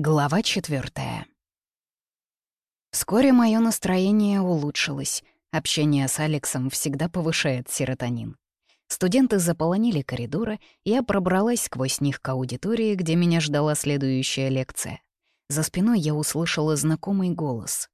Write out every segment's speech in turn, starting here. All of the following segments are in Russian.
Глава четвертая. Вскоре мое настроение улучшилось. Общение с Алексом всегда повышает серотонин. Студенты заполонили коридоры, я пробралась сквозь них к аудитории, где меня ждала следующая лекция. За спиной я услышала знакомый голос.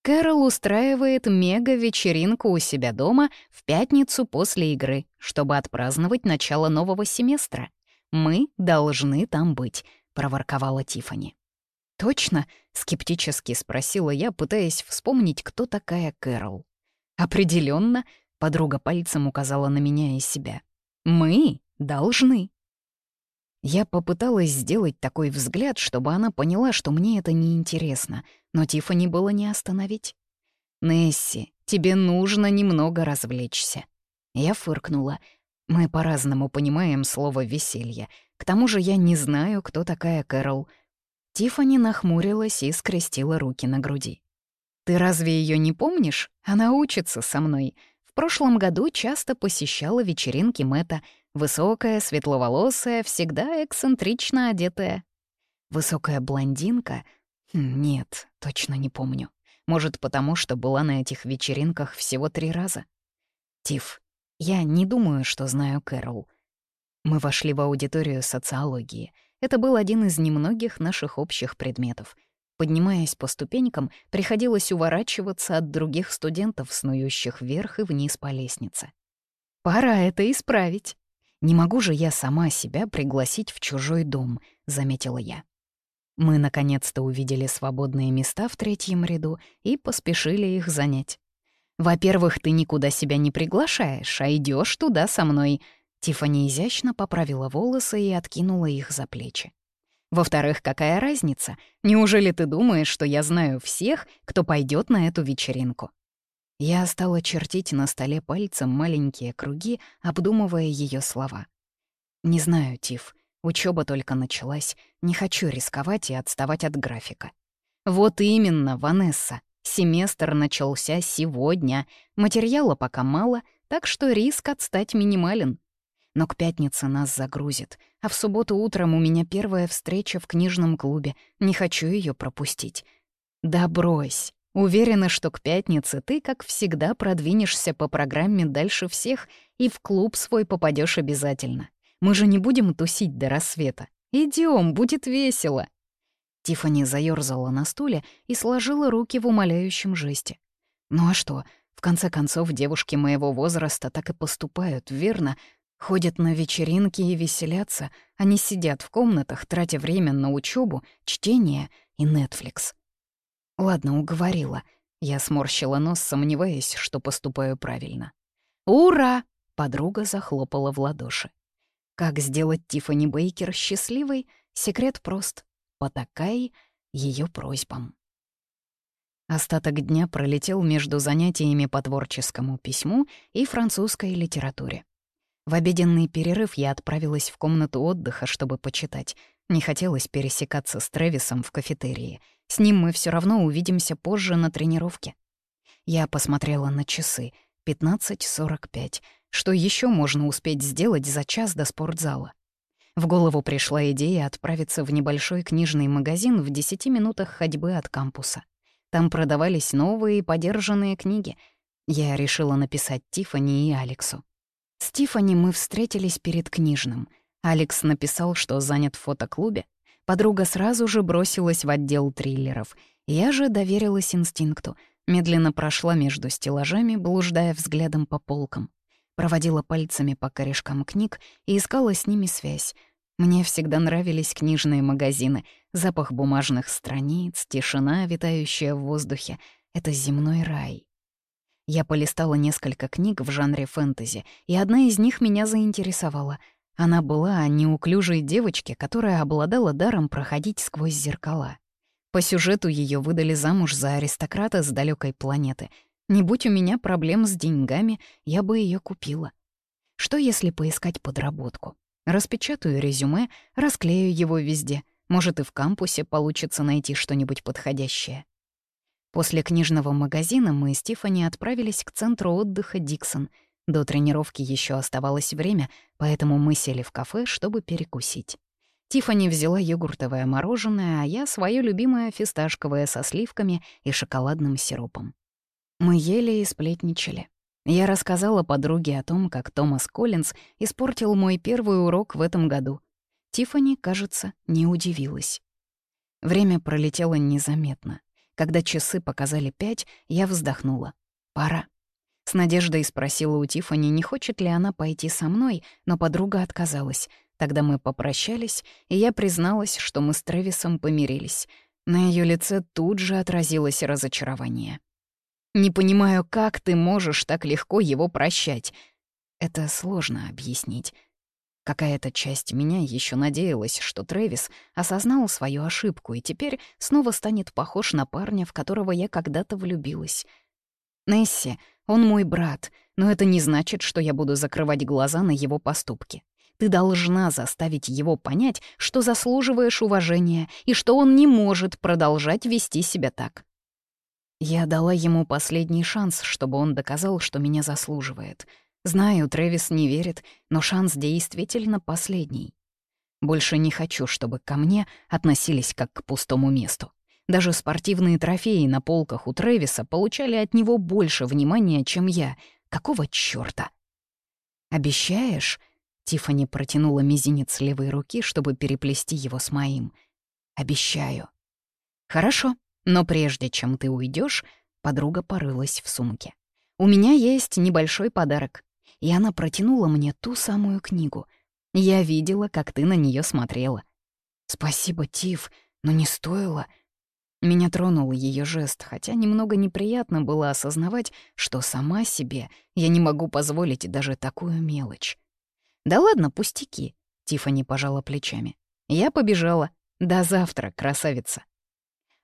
Кэрол устраивает мега-вечеринку у себя дома в пятницу после игры, чтобы отпраздновать начало нового семестра. Мы должны там быть, — проворковала Тифани. «Точно?» — скептически спросила я, пытаясь вспомнить, кто такая Кэрол. Определенно, подруга пальцем указала на меня и себя. «Мы должны». Я попыталась сделать такой взгляд, чтобы она поняла, что мне это неинтересно, но Тифани было не остановить. «Несси, тебе нужно немного развлечься». Я фыркнула. Мы по-разному понимаем слово «веселье», к тому же я не знаю, кто такая Кэрол. Тифани нахмурилась и скрестила руки на груди. «Ты разве ее не помнишь? Она учится со мной. В прошлом году часто посещала вечеринки Мэтта. Высокая, светловолосая, всегда эксцентрично одетая. Высокая блондинка? Хм, нет, точно не помню. Может, потому что была на этих вечеринках всего три раза? Тиф, я не думаю, что знаю Кэрол. Мы вошли в аудиторию социологии. Это был один из немногих наших общих предметов. Поднимаясь по ступенькам, приходилось уворачиваться от других студентов, снующих вверх и вниз по лестнице. «Пора это исправить. Не могу же я сама себя пригласить в чужой дом», — заметила я. Мы наконец-то увидели свободные места в третьем ряду и поспешили их занять. «Во-первых, ты никуда себя не приглашаешь, а идешь туда со мной», Тиффани изящно поправила волосы и откинула их за плечи. «Во-вторых, какая разница? Неужели ты думаешь, что я знаю всех, кто пойдет на эту вечеринку?» Я стала чертить на столе пальцем маленькие круги, обдумывая ее слова. «Не знаю, Тиф, учеба только началась, не хочу рисковать и отставать от графика». «Вот именно, Ванесса, семестр начался сегодня, материала пока мало, так что риск отстать минимален. Но к пятнице нас загрузит, а в субботу утром у меня первая встреча в книжном клубе, не хочу ее пропустить. Да брось. Уверена, что к пятнице ты, как всегда, продвинешься по программе дальше всех и в клуб свой попадешь обязательно. Мы же не будем тусить до рассвета. Идем, будет весело. Тифани заёрзала на стуле и сложила руки в умоляющем жесте. Ну а что, в конце концов, девушки моего возраста так и поступают, верно? Ходят на вечеринки и веселятся, они сидят в комнатах, тратя время на учебу, чтение и Netflix. Ладно, уговорила. Я сморщила нос, сомневаясь, что поступаю правильно. «Ура!» — подруга захлопала в ладоши. Как сделать Тиффани Бейкер счастливой? Секрет прост. Потакай ее просьбам. Остаток дня пролетел между занятиями по творческому письму и французской литературе. В обеденный перерыв я отправилась в комнату отдыха, чтобы почитать. Не хотелось пересекаться с Трэвисом в кафетерии. С ним мы все равно увидимся позже на тренировке. Я посмотрела на часы. 15.45. Что еще можно успеть сделать за час до спортзала? В голову пришла идея отправиться в небольшой книжный магазин в 10 минутах ходьбы от кампуса. Там продавались новые подержанные книги. Я решила написать Тифани и Алексу. С Тиффани мы встретились перед книжным. Алекс написал, что занят в фотоклубе. Подруга сразу же бросилась в отдел триллеров. Я же доверилась инстинкту. Медленно прошла между стеллажами, блуждая взглядом по полкам. Проводила пальцами по корешкам книг и искала с ними связь. Мне всегда нравились книжные магазины. Запах бумажных страниц, тишина, витающая в воздухе — это земной рай. Я полистала несколько книг в жанре фэнтези, и одна из них меня заинтересовала. Она была о неуклюжей девочке, которая обладала даром проходить сквозь зеркала. По сюжету ее выдали замуж за аристократа с далекой планеты. Не будь у меня проблем с деньгами, я бы ее купила. Что если поискать подработку? Распечатаю резюме, расклею его везде. Может, и в кампусе получится найти что-нибудь подходящее. После книжного магазина мы с Тиффани отправились к центру отдыха «Диксон». До тренировки еще оставалось время, поэтому мы сели в кафе, чтобы перекусить. Тифани взяла йогуртовое мороженое, а я — свое любимое фисташковое со сливками и шоколадным сиропом. Мы ели и сплетничали. Я рассказала подруге о том, как Томас Коллинз испортил мой первый урок в этом году. Тифани, кажется, не удивилась. Время пролетело незаметно. Когда часы показали пять, я вздохнула. Пора. С надеждой спросила у Тифани, не хочет ли она пойти со мной, но подруга отказалась — Тогда мы попрощались, и я призналась, что мы с Трэвисом помирились. На ее лице тут же отразилось разочарование. «Не понимаю, как ты можешь так легко его прощать?» Это сложно объяснить. Какая-то часть меня еще надеялась, что Трэвис осознал свою ошибку и теперь снова станет похож на парня, в которого я когда-то влюбилась. Несси, он мой брат, но это не значит, что я буду закрывать глаза на его поступки. Ты должна заставить его понять, что заслуживаешь уважения и что он не может продолжать вести себя так. Я дала ему последний шанс, чтобы он доказал, что меня заслуживает. Знаю, Трэвис не верит, но шанс действительно последний. Больше не хочу, чтобы ко мне относились как к пустому месту. Даже спортивные трофеи на полках у Трэвиса получали от него больше внимания, чем я. Какого чёрта? «Обещаешь?» Тифани протянула мизинец левой руки, чтобы переплести его с моим. «Обещаю». «Хорошо, но прежде чем ты уйдешь, подруга порылась в сумке. «У меня есть небольшой подарок». И она протянула мне ту самую книгу. Я видела, как ты на нее смотрела. «Спасибо, Тиф, но не стоило». Меня тронул ее жест, хотя немного неприятно было осознавать, что сама себе я не могу позволить даже такую мелочь. «Да ладно, пустяки», — Тифани пожала плечами. «Я побежала. До завтра, красавица».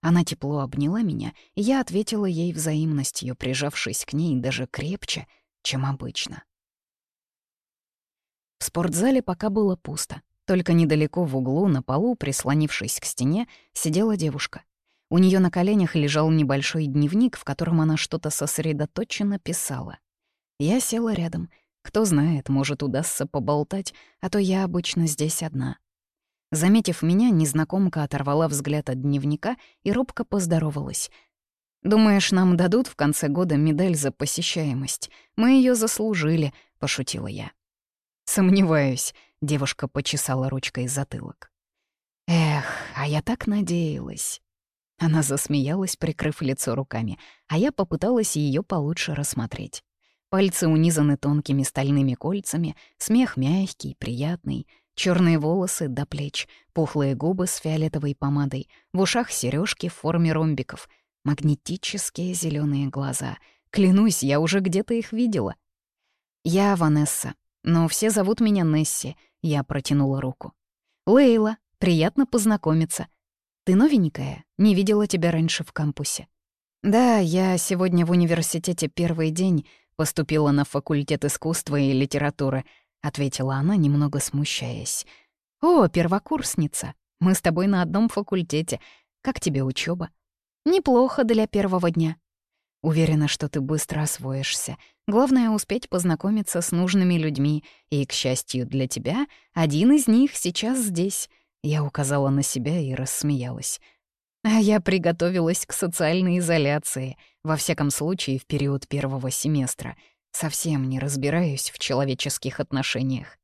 Она тепло обняла меня, и я ответила ей взаимностью, прижавшись к ней даже крепче, чем обычно. В спортзале пока было пусто. Только недалеко в углу, на полу, прислонившись к стене, сидела девушка. У нее на коленях лежал небольшой дневник, в котором она что-то сосредоточенно писала. Я села рядом — кто знает, может, удастся поболтать, а то я обычно здесь одна. Заметив меня, незнакомка оторвала взгляд от дневника и робко поздоровалась. «Думаешь, нам дадут в конце года медаль за посещаемость? Мы ее заслужили», — пошутила я. «Сомневаюсь», — девушка почесала ручкой затылок. «Эх, а я так надеялась». Она засмеялась, прикрыв лицо руками, а я попыталась ее получше рассмотреть. Пальцы унизаны тонкими стальными кольцами, смех мягкий, приятный, черные волосы до плеч, пухлые губы с фиолетовой помадой, в ушах сережки в форме ромбиков, магнетические зеленые глаза. Клянусь, я уже где-то их видела. Я Ванесса, но все зовут меня Несси, я протянула руку. Лейла, приятно познакомиться. Ты новенькая, не видела тебя раньше в кампусе. Да, я сегодня в университете первый день, «Поступила на факультет искусства и литературы», — ответила она, немного смущаясь. «О, первокурсница, мы с тобой на одном факультете. Как тебе учеба? «Неплохо для первого дня». «Уверена, что ты быстро освоишься. Главное — успеть познакомиться с нужными людьми, и, к счастью для тебя, один из них сейчас здесь». Я указала на себя и рассмеялась. А я приготовилась к социальной изоляции, во всяком случае в период первого семестра. Совсем не разбираюсь в человеческих отношениях.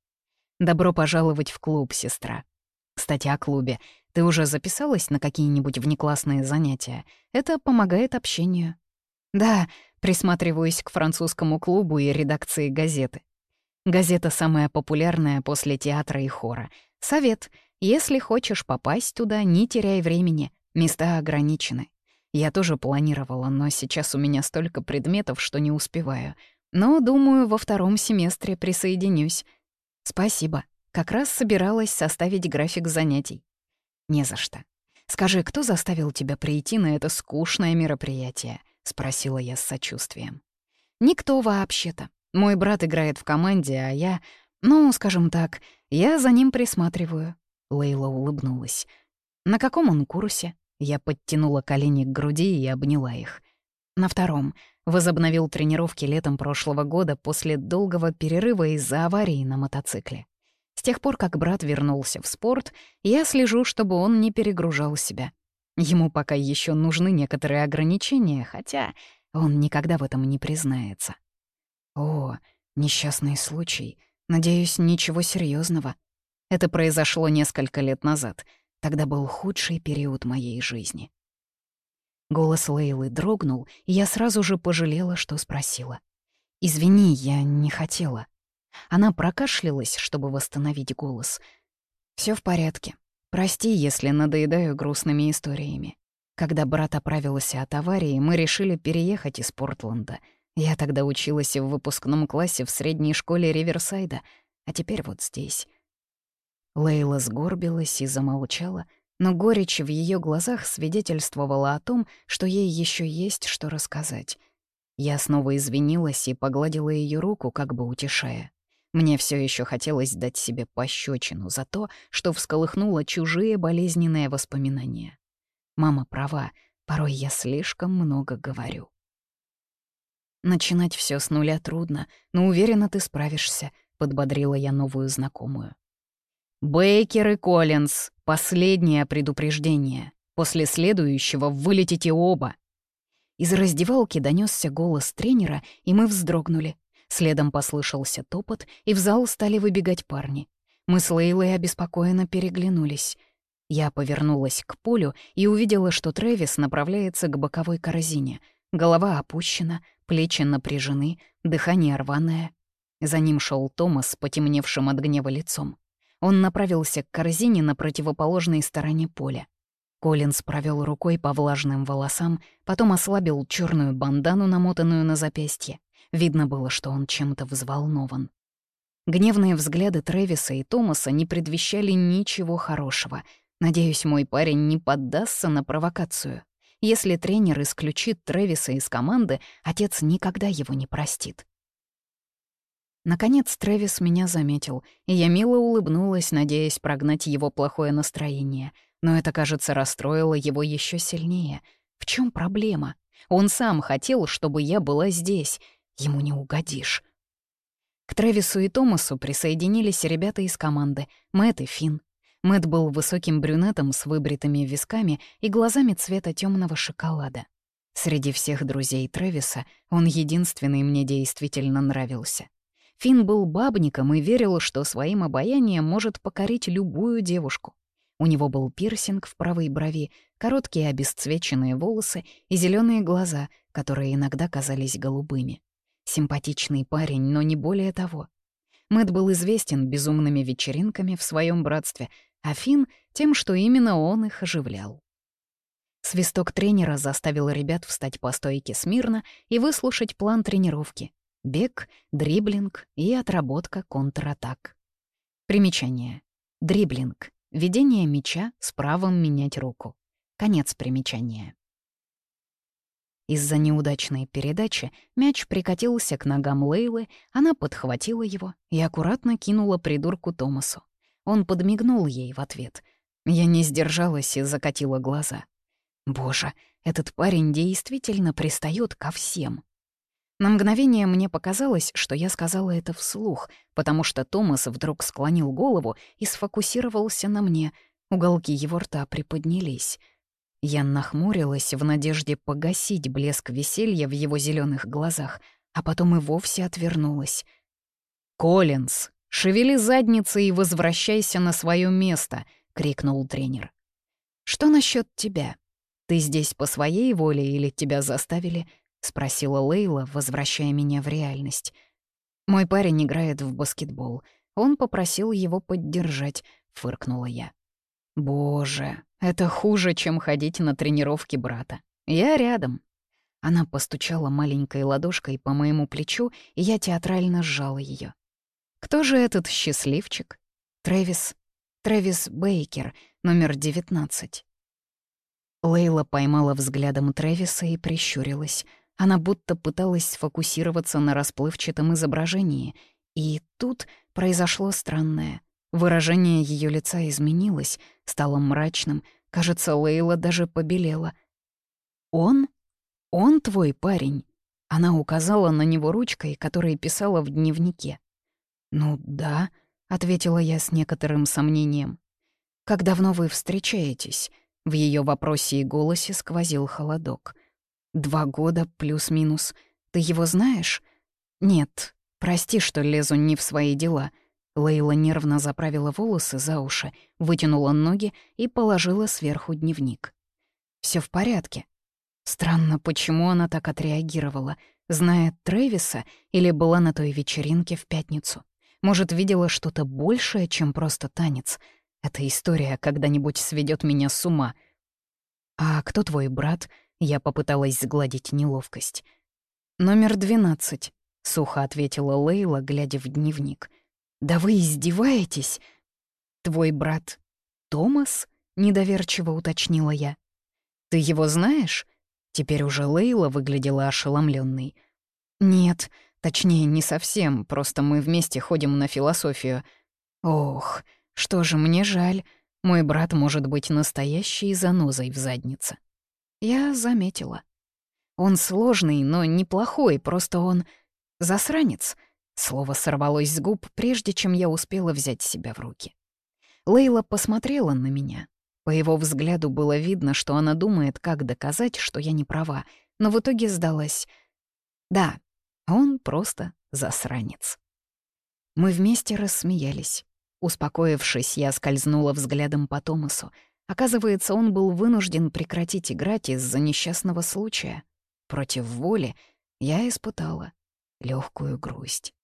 Добро пожаловать в клуб, сестра. Кстати, о клубе. Ты уже записалась на какие-нибудь внеклассные занятия? Это помогает общению. Да, присматриваюсь к французскому клубу и редакции газеты. Газета самая популярная после театра и хора. Совет. Если хочешь попасть туда, не теряй времени. Места ограничены. Я тоже планировала, но сейчас у меня столько предметов, что не успеваю. Но, думаю, во втором семестре присоединюсь. Спасибо. Как раз собиралась составить график занятий. Не за что. Скажи, кто заставил тебя прийти на это скучное мероприятие? Спросила я с сочувствием. Никто вообще-то. Мой брат играет в команде, а я... Ну, скажем так, я за ним присматриваю. Лейла улыбнулась. На каком он курсе? Я подтянула колени к груди и обняла их. На втором возобновил тренировки летом прошлого года после долгого перерыва из-за аварии на мотоцикле. С тех пор, как брат вернулся в спорт, я слежу, чтобы он не перегружал себя. Ему пока еще нужны некоторые ограничения, хотя он никогда в этом не признается. О, несчастный случай. Надеюсь, ничего серьезного. Это произошло несколько лет назад. Тогда был худший период моей жизни. Голос Лейлы дрогнул, и я сразу же пожалела, что спросила. «Извини, я не хотела». Она прокашлялась, чтобы восстановить голос. Все в порядке. Прости, если надоедаю грустными историями. Когда брат оправился от аварии, мы решили переехать из Портленда. Я тогда училась в выпускном классе в средней школе Риверсайда, а теперь вот здесь. Лейла сгорбилась и замолчала, но горечь в ее глазах свидетельствовала о том, что ей еще есть что рассказать. Я снова извинилась и погладила ее руку, как бы утешая. Мне все еще хотелось дать себе пощечину за то, что всколыхнуло чужие болезненные воспоминания. Мама права, порой я слишком много говорю. Начинать все с нуля трудно, но уверена, ты справишься, подбодрила я новую знакомую. Бейкер и Коллинз, последнее предупреждение. После следующего вылетите оба. Из раздевалки донесся голос тренера, и мы вздрогнули. Следом послышался топот, и в зал стали выбегать парни. Мы с Лейлой обеспокоенно переглянулись. Я повернулась к полю и увидела, что Трэвис направляется к боковой корзине. Голова опущена, плечи напряжены, дыхание рваное. За ним шел Томас потемневшим от гнева лицом. Он направился к корзине на противоположной стороне поля. Коллинз провел рукой по влажным волосам, потом ослабил черную бандану, намотанную на запястье. Видно было, что он чем-то взволнован. Гневные взгляды Трэвиса и Томаса не предвещали ничего хорошего. Надеюсь, мой парень не поддастся на провокацию. Если тренер исключит Трэвиса из команды, отец никогда его не простит. Наконец Трэвис меня заметил, и я мило улыбнулась, надеясь прогнать его плохое настроение. Но это, кажется, расстроило его еще сильнее. В чем проблема? Он сам хотел, чтобы я была здесь. Ему не угодишь. К Трэвису и Томасу присоединились ребята из команды, Мэтт и Финн. Мэтт был высоким брюнетом с выбритыми висками и глазами цвета темного шоколада. Среди всех друзей Трэвиса он единственный мне действительно нравился. Финн был бабником и верил, что своим обаянием может покорить любую девушку. У него был пирсинг в правой брови, короткие обесцвеченные волосы и зеленые глаза, которые иногда казались голубыми. Симпатичный парень, но не более того. Мэт был известен безумными вечеринками в своем братстве, а Финн — тем, что именно он их оживлял. Свисток тренера заставил ребят встать по стойке смирно и выслушать план тренировки, Бег, дриблинг и отработка контратак. Примечание. Дриблинг. Ведение мяча с правом менять руку. Конец примечания. Из-за неудачной передачи мяч прикатился к ногам Лейлы, она подхватила его и аккуратно кинула придурку Томасу. Он подмигнул ей в ответ. Я не сдержалась и закатила глаза. Боже, этот парень действительно пристает ко всем. На мгновение мне показалось, что я сказала это вслух, потому что Томас вдруг склонил голову и сфокусировался на мне. Уголки его рта приподнялись. Я нахмурилась в надежде погасить блеск веселья в его зеленых глазах, а потом и вовсе отвернулась. «Коллинз, шевели задницей и возвращайся на свое место!» — крикнул тренер. «Что насчет тебя? Ты здесь по своей воле или тебя заставили?» — спросила Лейла, возвращая меня в реальность. «Мой парень играет в баскетбол. Он попросил его поддержать», — фыркнула я. «Боже, это хуже, чем ходить на тренировки брата. Я рядом». Она постучала маленькой ладошкой по моему плечу, и я театрально сжала ее. «Кто же этот счастливчик?» «Трэвис. Трэвис Бейкер, номер девятнадцать». Лейла поймала взглядом Трэвиса и прищурилась — она будто пыталась сфокусироваться на расплывчатом изображении. И тут произошло странное. Выражение ее лица изменилось, стало мрачным. Кажется, Лейла даже побелела. «Он? Он твой парень?» Она указала на него ручкой, которой писала в дневнике. «Ну да. ответила я с некоторым сомнением. «Как давно вы встречаетесь?» В ее вопросе и голосе сквозил холодок. «Два года плюс-минус. Ты его знаешь?» «Нет. Прости, что лезу не в свои дела». Лейла нервно заправила волосы за уши, вытянула ноги и положила сверху дневник. Все в порядке». Странно, почему она так отреагировала. Знает Трэвиса или была на той вечеринке в пятницу? Может, видела что-то большее, чем просто танец — эта история когда-нибудь сведет меня с ума. «А кто твой брат?» Я попыталась сгладить неловкость. «Номер двенадцать», — сухо ответила Лейла, глядя в дневник. «Да вы издеваетесь?» «Твой брат Томас?» — недоверчиво уточнила я. «Ты его знаешь?» Теперь уже Лейла выглядела ошеломленной. «Нет, точнее, не совсем, просто мы вместе ходим на философию». «Ох, что же, мне жаль. Мой брат может быть настоящей занозой в заднице. Я заметила. Он сложный, но неплохой, просто он... Засранец. Слово сорвалось с губ, прежде чем я успела взять себя в руки. Лейла посмотрела на меня. По его взгляду было видно, что она думает, как доказать, что я не права, но в итоге сдалась. Да, он просто засранец. Мы вместе рассмеялись. Успокоившись, я скользнула взглядом по Томасу. Оказывается, он был вынужден прекратить играть из-за несчастного случая. Против воли я испытала легкую грусть.